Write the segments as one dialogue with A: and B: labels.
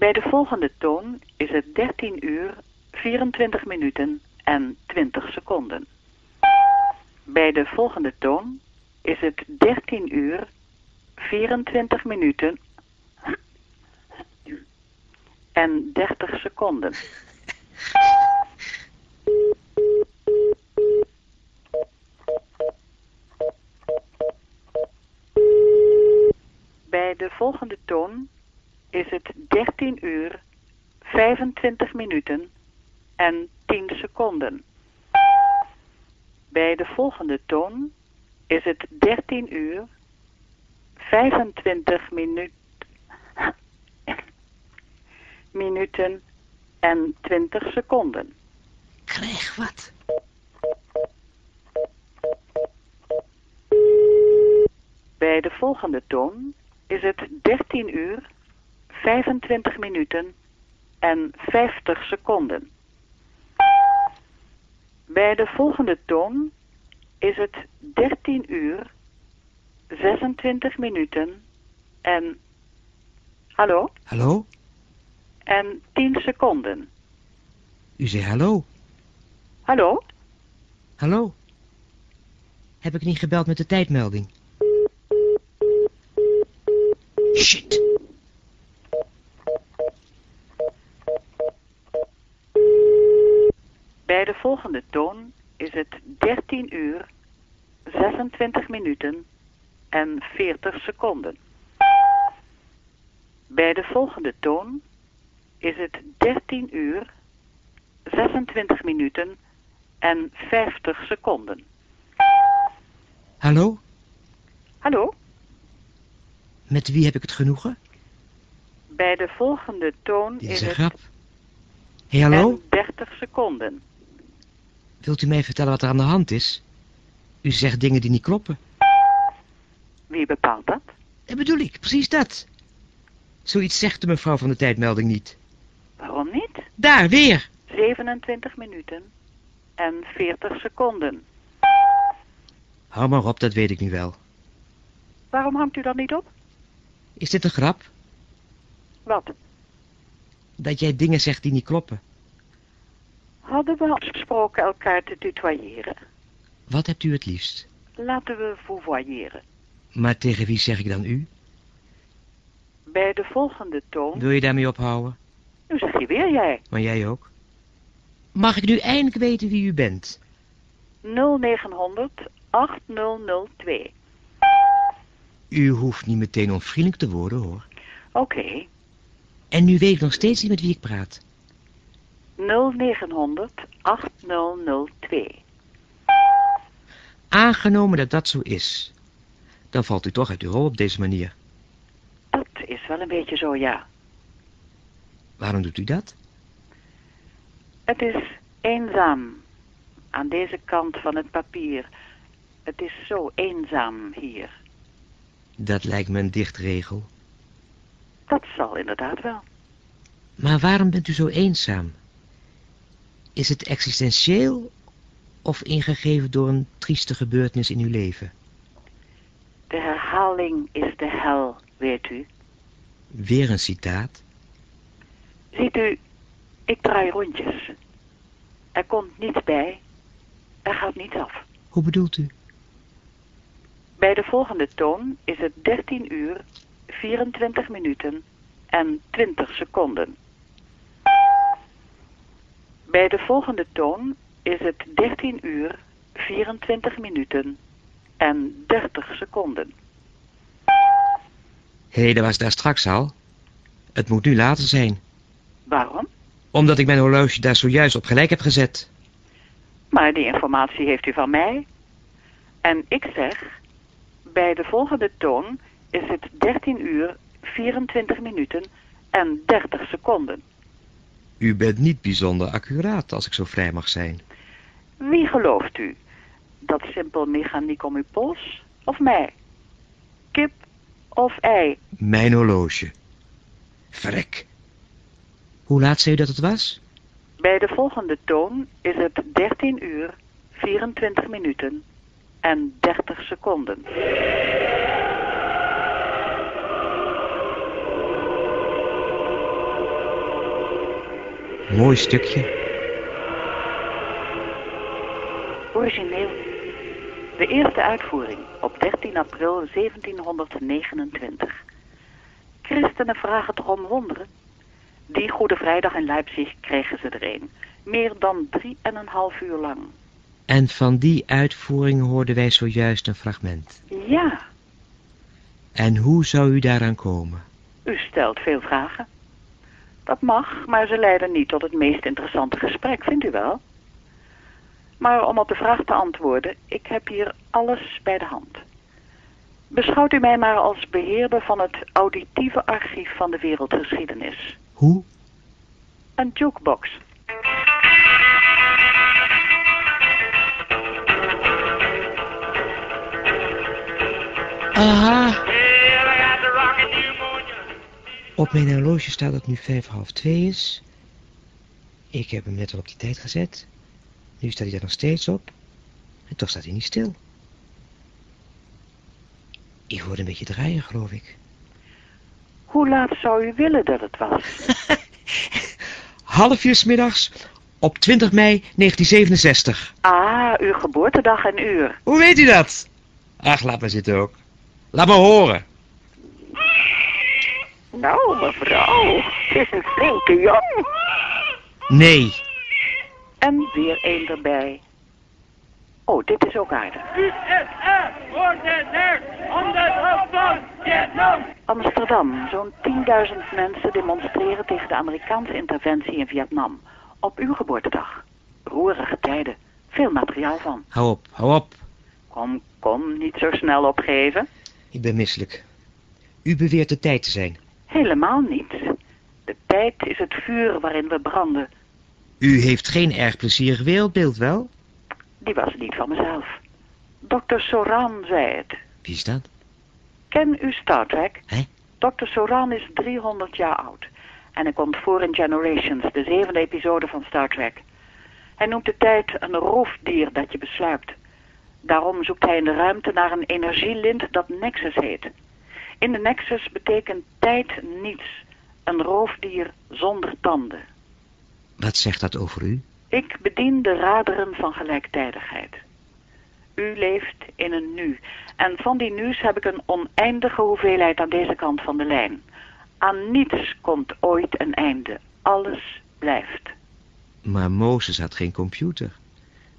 A: Bij de volgende toon is het 13 uur 24 minuten en 20 seconden. Bij de volgende toon is het 13 uur 24 minuten en 30 seconden. Bij de volgende toon is het 13 uur 25 minuten en 10 seconden. Bij de volgende toon is het 13 uur 25 minuut, minuten en 20 seconden.
B: Krijg wat.
A: Bij de volgende toon is het 13 uur 25 minuten en 50 seconden. Bij de volgende toon is het 13 uur 26 minuten en... Hallo?
B: Hallo?
A: En 10 seconden.
B: U zei hallo.
A: Hallo?
B: Hallo? Heb ik niet gebeld met de tijdmelding? Shit.
A: Bij de volgende toon is het 13 uur 26 minuten en 40 seconden. Bij de volgende toon is het 13 uur 26 minuten en 50 seconden.
B: Hallo?
A: Hallo?
B: Met wie heb ik het genoegen?
A: Bij de volgende toon
B: Dit
A: is
B: is een
A: het
B: grap. Hey, hallo?
A: en 30 seconden.
B: Wilt u mij vertellen wat er aan de hand is? U zegt dingen die niet kloppen.
A: Wie bepaalt dat?
B: Dat bedoel ik, precies dat. Zoiets zegt de mevrouw van de tijdmelding niet.
A: Waarom niet?
B: Daar, weer.
A: 27 minuten en 40 seconden.
B: Hou maar op, dat weet ik nu wel.
A: Waarom hangt u dan niet op?
B: Is dit een grap?
A: Wat?
B: Dat jij dingen zegt die niet kloppen.
A: Hadden we afgesproken elkaar te tutoyeren?
B: Wat hebt u het liefst?
A: Laten we vouvoyeren.
B: Maar tegen wie zeg ik dan u?
A: Bij de volgende toon...
B: Wil je daarmee ophouden?
A: Nu zeg je weer jij.
B: Maar jij ook. Mag ik nu eindelijk weten wie u bent?
A: 0900 8002.
B: U hoeft niet meteen onvriendelijk te worden, hoor.
A: Oké.
B: En nu weet ik nog steeds niet met wie ik praat.
A: 0900 8002.
B: Aangenomen dat dat zo is, dan valt u toch uit uw rol op deze manier.
A: Dat is wel een beetje zo, ja.
B: Waarom doet u dat?
A: Het is eenzaam. Aan deze kant van het papier. Het is zo eenzaam hier.
B: Dat lijkt me een dichtregel.
A: Dat zal inderdaad wel.
B: Maar waarom bent u zo eenzaam? Is het existentieel of ingegeven door een trieste gebeurtenis in uw leven?
A: De herhaling is de hel, weet u.
B: Weer een citaat.
A: Ziet u, ik draai rondjes. Er komt niets bij. Er gaat niets af.
B: Hoe bedoelt u?
A: Bij de volgende toon is het 13 uur, 24 minuten en 20 seconden. Bij de volgende toon is het 13 uur, 24 minuten en 30 seconden.
B: Hé, hey, dat was daar straks al. Het moet nu later zijn.
A: Waarom?
B: Omdat ik mijn horloge daar zojuist op gelijk heb gezet.
A: Maar die informatie heeft u van mij. En ik zeg, bij de volgende toon is het 13 uur, 24 minuten en 30 seconden.
B: U bent niet bijzonder accuraat, als ik zo vrij mag zijn.
A: Wie gelooft u? Dat simpel mechaniek om uw pols of mij? Kip of ei?
B: Mijn horloge. Verrek. Hoe laat zei u dat het was?
A: Bij de volgende toon is het 13 uur, 24 minuten en 30 seconden.
B: Mooi stukje.
A: Origineel. De eerste uitvoering op 13 april 1729. Christenen vragen toch om wonderen? Die Goede Vrijdag in Leipzig kregen ze er een. Meer dan drie en een half uur lang.
B: En van die uitvoering hoorden wij zojuist een fragment.
A: Ja,
B: En hoe zou u daaraan komen?
A: u stelt veel vragen. Dat mag, maar ze leiden niet tot het meest interessante gesprek, vindt u wel? Maar om op de vraag te antwoorden, ik heb hier alles bij de hand. Beschouwt u mij maar als beheerder van het auditieve archief van de wereldgeschiedenis.
B: Hoe?
A: Een jukebox.
B: Aha! Op mijn horloge staat dat nu vijf half twee is. Ik heb hem net al op die tijd gezet. Nu staat hij er nog steeds op. En toch staat hij niet stil. Ik hoorde een beetje draaien, geloof ik.
A: Hoe laat zou u willen dat het was?
B: Half uur middags op 20 mei 1967.
A: Ah, uw geboortedag en uur.
B: Hoe weet u dat? Ach, laat maar zitten ook. Laat me horen.
A: Nou, mevrouw, het is een flinke jong.
B: Nee.
A: En weer één erbij. Oh, dit is ook aardig.
C: Ordinair, om de hoofdstad, Vietnam.
A: Amsterdam. Zo'n 10.000 mensen demonstreren tegen de Amerikaanse interventie in Vietnam. Op uw geboortedag. Roerige tijden. Veel materiaal van.
B: Hou op, hou op.
A: Kom, kom, niet zo snel opgeven.
B: Ik ben misselijk. U beweert de tijd te zijn.
A: Helemaal niet. De tijd is het vuur waarin we branden.
B: U heeft geen erg plezierig wereldbeeld, wel?
A: Die was niet van mezelf. Dr. Soran zei het.
B: Wie is dat?
A: Ken u Star Trek?
B: Hè?
A: Dr. Soran is 300 jaar oud. En hij komt voor in Generations, de zevende episode van Star Trek. Hij noemt de tijd een roofdier dat je besluipt. Daarom zoekt hij in de ruimte naar een energielint dat Nexus heet. In de Nexus betekent tijd niets. Een roofdier zonder tanden.
B: Wat zegt dat over u?
A: Ik bedien de raderen van gelijktijdigheid. U leeft in een nu. En van die nu's heb ik een oneindige hoeveelheid aan deze kant van de lijn. Aan niets komt ooit een einde. Alles blijft.
B: Maar Mozes had geen computer.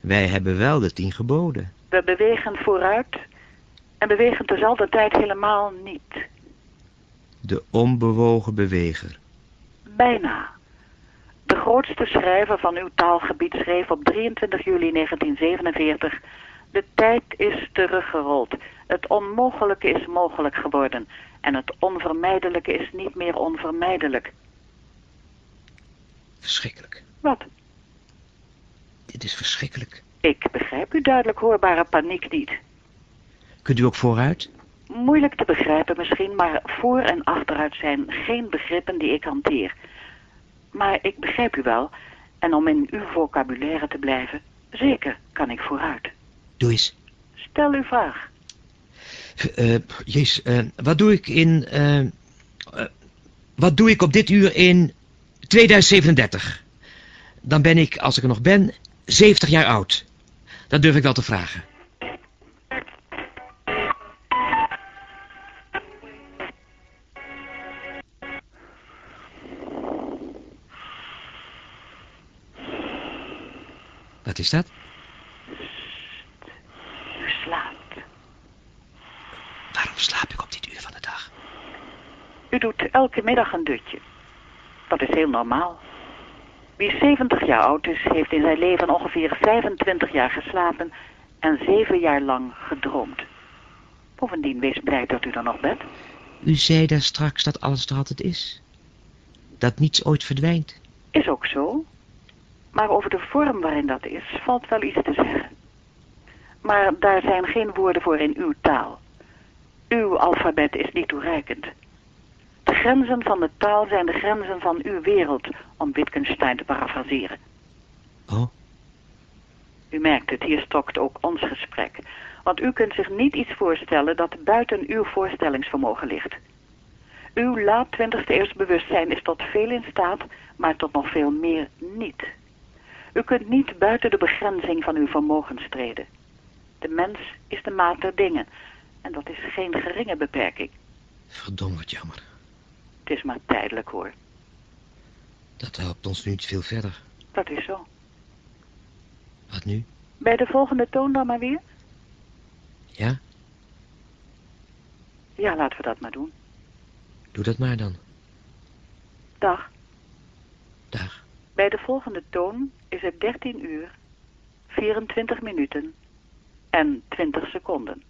B: Wij hebben wel de tien geboden.
A: We bewegen vooruit en bewegen tezelfde tijd helemaal niet.
B: De onbewogen beweger.
A: Bijna. De grootste schrijver van uw taalgebied schreef op 23 juli 1947... De tijd is teruggerold. Het onmogelijke is mogelijk geworden. En het onvermijdelijke is niet meer onvermijdelijk.
B: Verschrikkelijk.
A: Wat?
B: Dit is verschrikkelijk.
A: Ik begrijp uw duidelijk hoorbare paniek niet.
B: Kunt u ook vooruit?
A: Moeilijk te begrijpen misschien, maar voor en achteruit zijn geen begrippen die ik hanteer. Maar ik begrijp u wel, en om in uw vocabulaire te blijven, zeker kan ik vooruit.
B: Doe eens.
A: Stel uw vraag.
B: Eh, jezus, eh, wat doe ik in... eh, wat doe ik op dit uur in 2037? Dan ben ik, als ik er nog ben, 70 jaar oud. Dat durf ik wel te vragen. Is dat?
A: U slaapt.
B: Waarom slaap ik op dit uur van de dag?
A: U doet elke middag een dutje. Dat is heel normaal. Wie 70 jaar oud is, heeft in zijn leven ongeveer 25 jaar geslapen en 7 jaar lang gedroomd. Bovendien, wees blij dat u er nog bent.
B: U zei daar straks dat alles er altijd is. Dat niets ooit verdwijnt.
A: Is ook zo. Maar over de vorm waarin dat is, valt wel iets te zeggen. Maar daar zijn geen woorden voor in uw taal. Uw alfabet is niet toereikend. De grenzen van de taal zijn de grenzen van uw wereld, om Wittgenstein te parafraseren.
B: Oh,
A: U merkt het, hier stokt ook ons gesprek. Want u kunt zich niet iets voorstellen dat buiten uw voorstellingsvermogen ligt. Uw laat twintigste eerste bewustzijn is tot veel in staat, maar tot nog veel meer niet. U kunt niet buiten de begrenzing van uw vermogens treden. De mens is de maat der dingen. En dat is geen geringe beperking.
B: Verdomme wat jammer.
A: Het is maar tijdelijk hoor.
B: Dat helpt ons nu niet veel verder.
A: Dat is zo.
B: Wat nu?
A: Bij de volgende toon dan maar weer?
B: Ja?
A: Ja, laten we dat maar doen.
B: Doe dat maar dan.
A: Dag.
B: Dag.
A: Bij de volgende toon is het 13 uur, 24 minuten en 20 seconden.